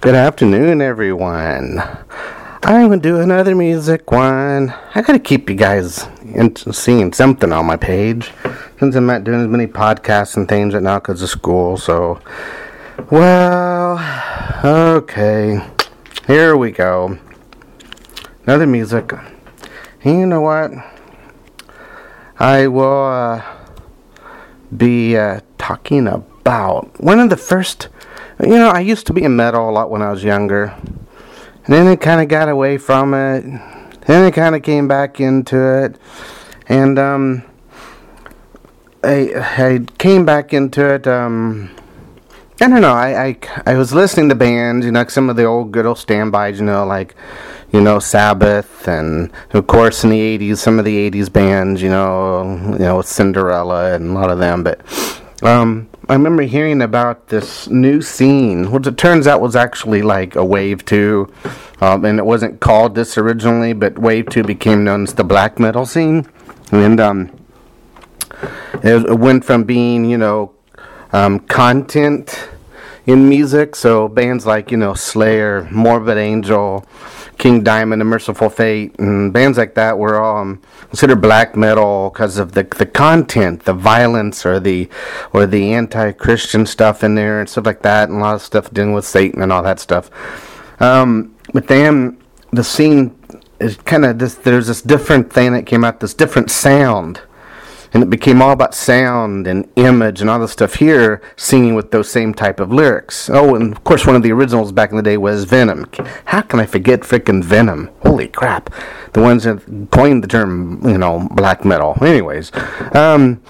Good afternoon, everyone. I'm gonna do another music one. I gotta keep you guys in- seeing something on my page since I'm not doing as many podcasts and things right now because of school. So, well, okay, here we go. Another music. And you know what? I will uh, be uh, talking about one of the first. You know, I used to be in metal a lot when I was younger. And then it kind of got away from it. Then it kind of came back into it. And um, I, I came back into it. Um, I don't know. I, I, I was listening to bands, you know, some of the old good old standbys, you know, like, you know, Sabbath, and of course in the '80s, some of the '80s bands, you know, you know, Cinderella and a lot of them. But um, I remember hearing about this new scene, which it turns out was actually like a Wave Two, um, and it wasn't called this originally, but Wave Two became known as the black metal scene, and um, it, it went from being, you know, um, content in music. So bands like you know Slayer, Morbid Angel, King Diamond, and Mercyful Fate, and bands like that were um, considered black metal because of the the content, the violence, or the or the anti-Christian stuff in there and stuff like that, and a lot of stuff dealing with Satan and all that stuff. Um, but then the scene is kind of this. There's this different thing that came out. This different sound and it became all about sound and image and all this stuff here singing with those same type of lyrics. Oh and of course one of the originals back in the day was venom. How can i forget freaking venom? Holy crap. The ones that coined the term you know black metal. Anyways um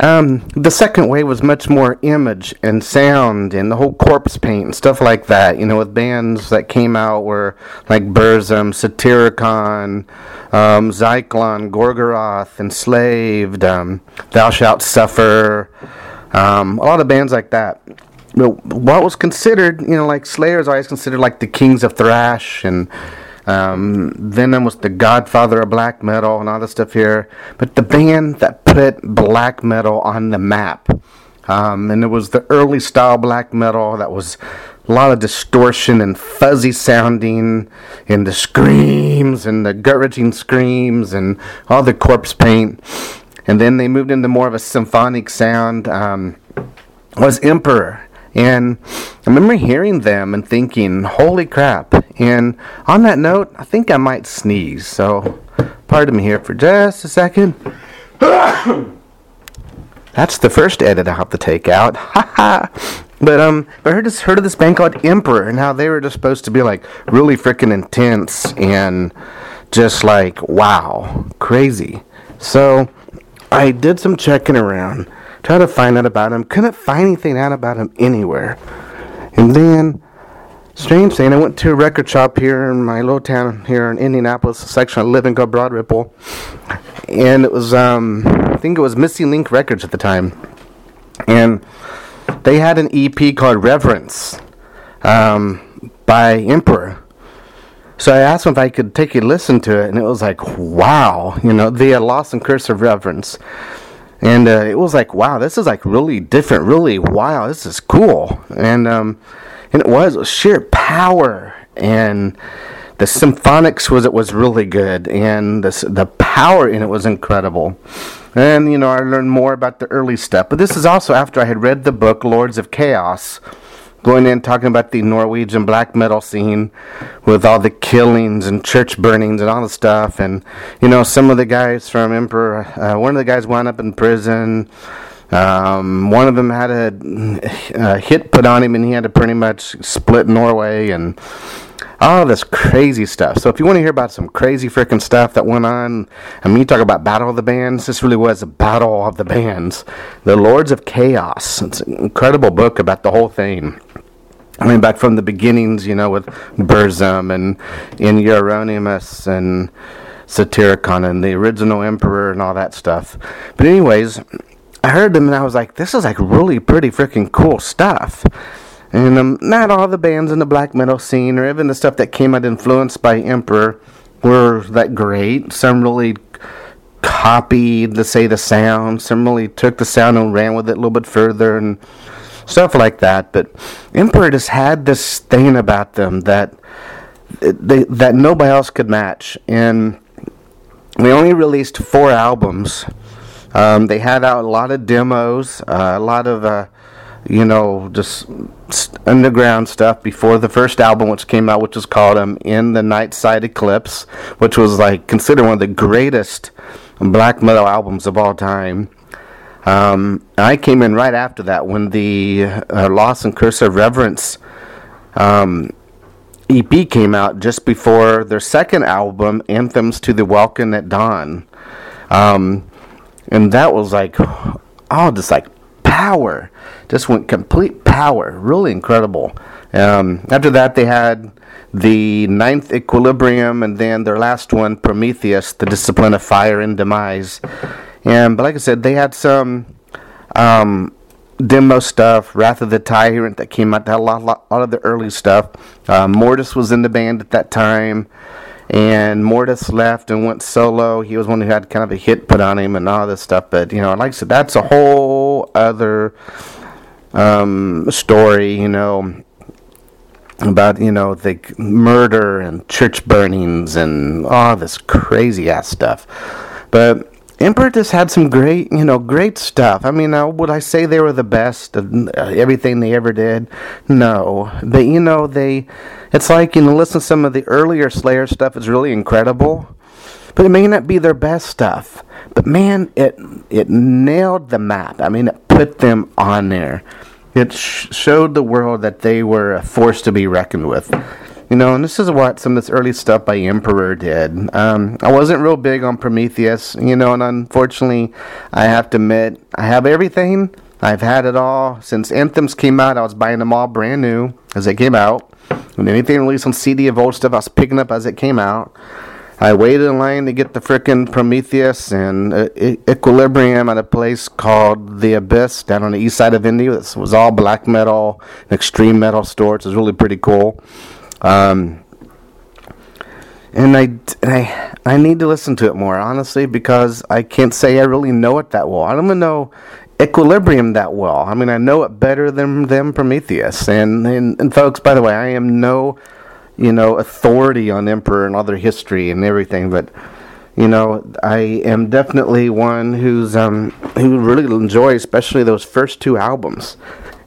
um, the second way was much more image and sound and the whole corpse paint and stuff like that. You know, with bands that came out were like Burzum, Satyricon, um, Zyklon, Gorgoroth, Enslaved, um, Thou Shalt Suffer, um, a lot of bands like that. But what was considered, you know, like Slayer is always considered like the kings of thrash and um, Venom was the godfather of black metal and all this stuff here. But the band that put black metal on the map, um, and it was the early style black metal that was a lot of distortion and fuzzy sounding, and the screams and the gut wrenching screams and all the corpse paint. And then they moved into more of a symphonic sound. Um, was Emperor. And I remember hearing them and thinking, holy crap. And on that note, I think I might sneeze. So pardon me here for just a second. That's the first edit I have to take out. but um, I heard this heard of this band called Emperor and how they were just supposed to be like really freaking intense and just like wow, crazy. So I did some checking around, tried to find out about him. Couldn't find anything out about him anywhere. And then, strange thing, I went to a record shop here in my little town here in Indianapolis, section I live in called Broad Ripple, and it was um, I think it was Missing Link Records at the time, and they had an EP called Reverence um, by Emperor. So I asked them if I could take a listen to it, and it was like, wow, you know, the Loss and Curse of Reverence. And uh, it was like, wow, this is like really different, really wow, this is cool. And um, and it was, sheer power and the symphonics was it was really good and the the power in it was incredible. And you know, I learned more about the early stuff. But this is also after I had read the book Lords of Chaos going in talking about the Norwegian black metal scene with all the killings and church burnings and all the stuff. And, you know, some of the guys from Emperor, uh, one of the guys wound up in prison. Um, one of them had a, a hit put on him and he had to pretty much split Norway and all this crazy stuff. So if you want to hear about some crazy freaking stuff that went on, I mean, you talk about Battle of the Bands. This really was a battle of the bands. The Lords of Chaos. It's an incredible book about the whole thing. I mean, back from the beginnings, you know, with Burzum and in Euronymous and Satyricon and the original Emperor and all that stuff. But anyways, I heard them and I was like, this is like really pretty freaking cool stuff. And um, not all the bands in the black metal scene, or even the stuff that came out influenced by Emperor, were that great. Some really copied the say the sound. Some really took the sound and ran with it a little bit further. And stuff like that. But Emperor just had this thing about them that they, that nobody else could match, and they only released four albums. Um, they had out a lot of demos, uh, a lot of uh, you know just underground stuff before the first album, which came out, which was called um, "In the Nightside Eclipse," which was like considered one of the greatest black metal albums of all time. Um, I came in right after that when the uh, Loss and Curse of Reverence um, EP came out just before their second album, Anthems to the Welkin at Dawn. Um, and that was like, oh, just like power. Just went complete power. Really incredible. Um, after that, they had the ninth Equilibrium, and then their last one, Prometheus, the Discipline of Fire and Demise. And but like I said, they had some um, demo stuff, Wrath of the Tyrant that came out. That a lot, lot, lot of the early stuff. Uh, Mortiis was in the band at that time, and Mortiis left and went solo. He was one who had kind of a hit put on him and all this stuff. But you know, like I said, that's a whole other um, story. You know about you know the murder and church burnings and all this crazy ass stuff. But Emperor just had some great, you know, great stuff. I mean, uh, would I say they were the best of uh, everything they ever did? No, but you know, they. It's like you know, listen to some of the earlier Slayer stuff is really incredible, but it may not be their best stuff. But man, it it nailed the map. I mean, it put them on there. It sh- showed the world that they were a force to be reckoned with. You know, and this is what some of this early stuff by Emperor did. Um, I wasn't real big on Prometheus, you know, and unfortunately, I have to admit, I have everything. I've had it all since Anthems came out. I was buying them all brand new as they came out, and anything released on CD of old stuff, I was picking up as it came out. I waited in line to get the frickin' Prometheus and uh, Equilibrium at a place called The Abyss down on the east side of Indy. This was all black metal, extreme metal store. It was really pretty cool. Um, and I, I, I need to listen to it more, honestly, because I can't say I really know it that well. I don't even know Equilibrium that well. I mean, I know it better than, than Prometheus. And, and, and folks, by the way, I am no, you know, authority on Emperor and other history and everything, but you know, I am definitely one who's um, who really enjoy, especially those first two albums,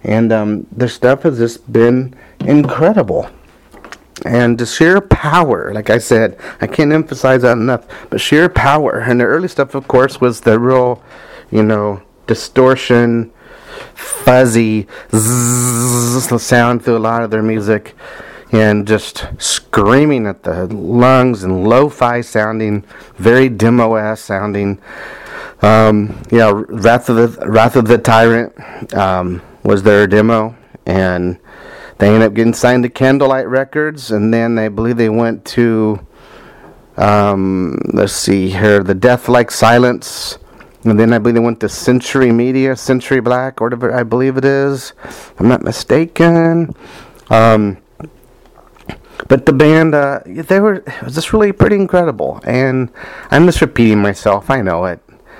and um, their stuff has just been incredible and the sheer power like i said i can't emphasize that enough but sheer power. And the early stuff of course was the real you know distortion fuzzy zzz sound through a lot of their music and just screaming at the lungs and lo-fi sounding very demo-ass sounding. Um, yeah wrath of the wrath of the tyrant um, was their demo and they ended up getting signed to Candlelight Records, and then I believe they went to, um, let's see here, the Deathlike Silence, and then I believe they went to Century Media, Century Black, or whatever I believe it is. I'm not mistaken. Um, but the band, uh, they were it was just really pretty incredible, and I'm just repeating myself. I know it.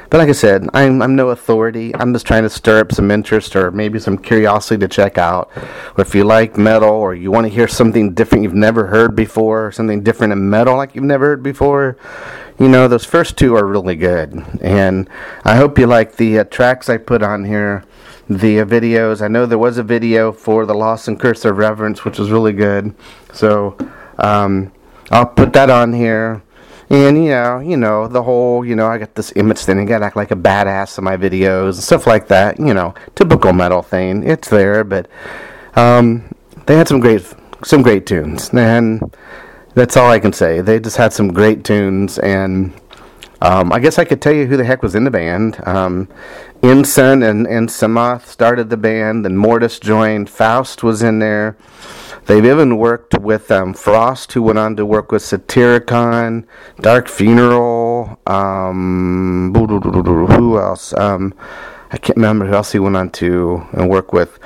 But like I said, I'm, I'm no authority. I'm just trying to stir up some interest or maybe some curiosity to check out. Or if you like metal or you want to hear something different you've never heard before, something different in metal like you've never heard before, you know, those first two are really good. And I hope you like the uh, tracks I put on here, the uh, videos. I know there was a video for The Loss and Curse of Reverence, which was really good. So um, I'll put that on here. And you know, you know, the whole, you know, I got this image thing, I gotta act like a badass in my videos and stuff like that. You know, typical metal thing. It's there, but um, they had some great, some great tunes, and that's all I can say. They just had some great tunes, and um, I guess I could tell you who the heck was in the band. Um, Ihsahn and and started the band, and Mortiis joined. Faust was in there. They've even worked with um, Frost, who went on to work with Satyricon, Dark Funeral. Um, who else? Um, I can't remember who else he went on to and work with.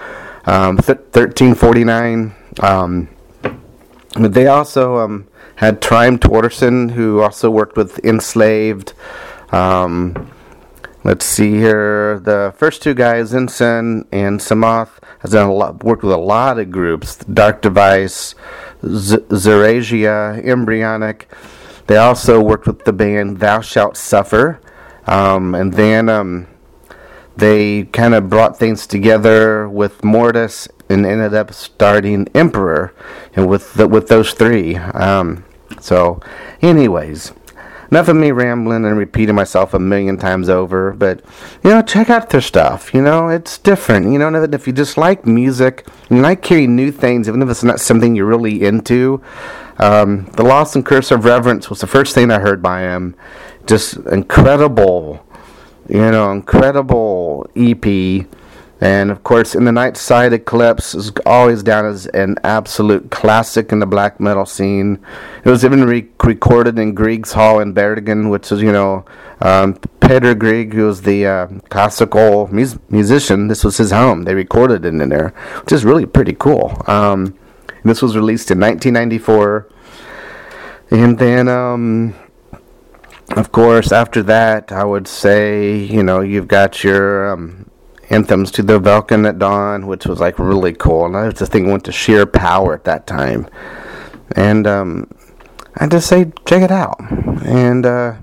Um, th- 1349. Um, but they also um, had Trym Torderson, who also worked with Enslaved. Um, let's see here. The first two guys, Ihsahn and Samoth, has done a lot, worked with a lot of groups: Dark Device, Xerasia, Embryonic. They also worked with the band Thou Shalt Suffer, um, and then um, they kind of brought things together with Mortiis and ended up starting Emperor, and with the, with those three. Um, so, anyways, enough of me rambling and repeating myself a million times over. But you know, check out their stuff. You know, it's different. You know, if you just like music, you like hearing new things, even if it's not something you're really into. Um, the Loss and Curse of Reverence was the first thing I heard by him. Just incredible you know, incredible EP. And of course, In the Nightside Eclipse is always down as an absolute classic in the black metal scene. It was even re- recorded in Grieg's Hall in Bergen, which is, you know, um, Peter Grieg, who was the uh, classical mus- musician, this was his home. They recorded it in there, which is really pretty cool. Um, this was released in 1994. And then. Um, of course, after that, I would say, you know, you've got your um, anthems to the Welkin at Dawn, which was like really cool. And I just think went to sheer power at that time. And um, I just say, check it out. And uh,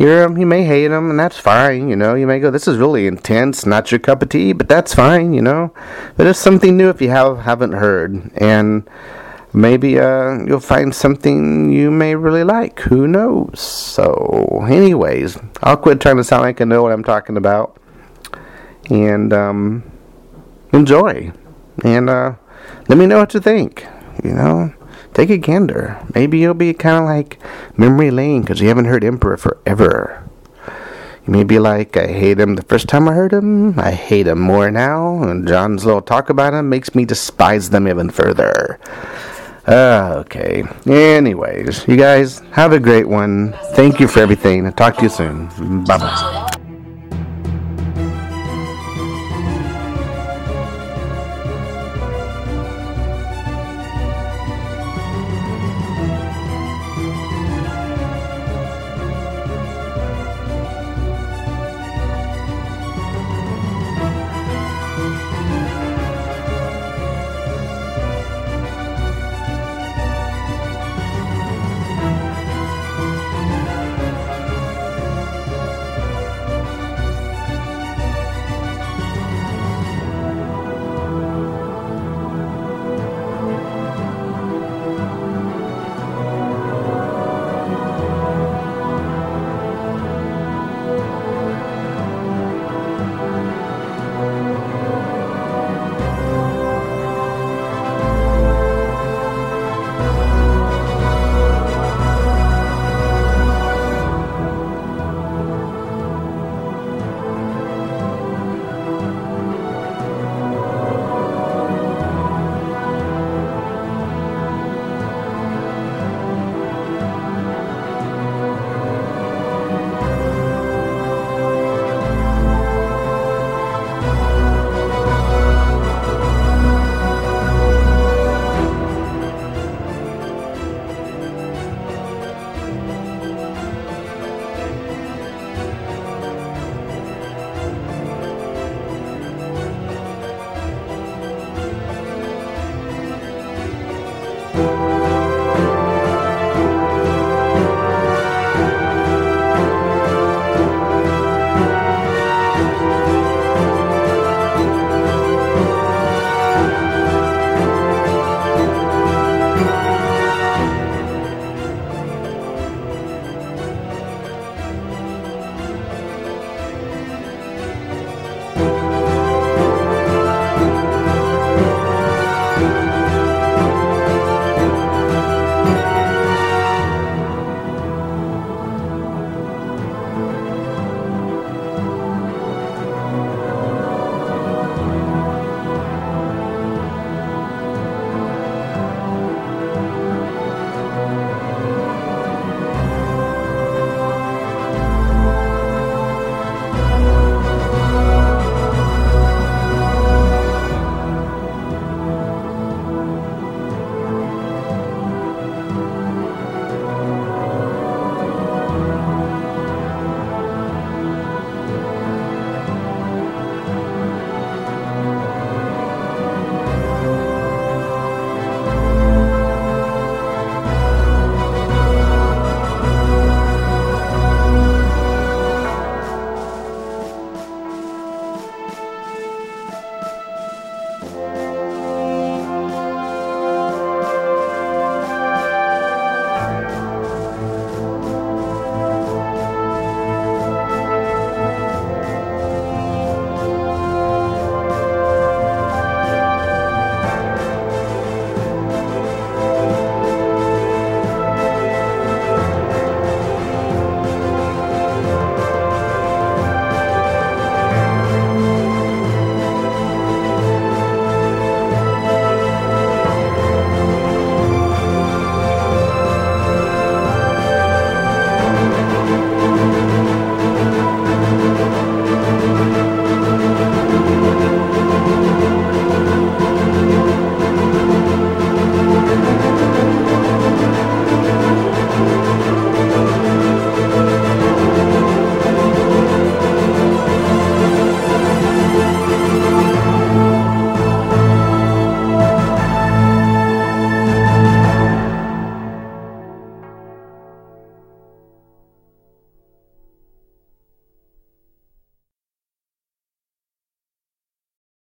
hear them. You may hate them, and that's fine. You know, you may go, this is really intense, not your cup of tea, but that's fine. You know, but it's something new if you have haven't heard. And maybe uh, you'll find something you may really like. Who knows? So, anyways, I'll quit trying to sound like I know what I'm talking about. And um, enjoy. And uh, let me know what you think. You know, take a gander. Maybe you'll be kind of like memory lane because you haven't heard Emperor forever. You may be like, I hate him the first time I heard him. I hate him more now. And John's little talk about him makes me despise them even further. Uh, okay. Anyways, you guys have a great one. Thank you for everything. I'll talk to you soon. Bye bye.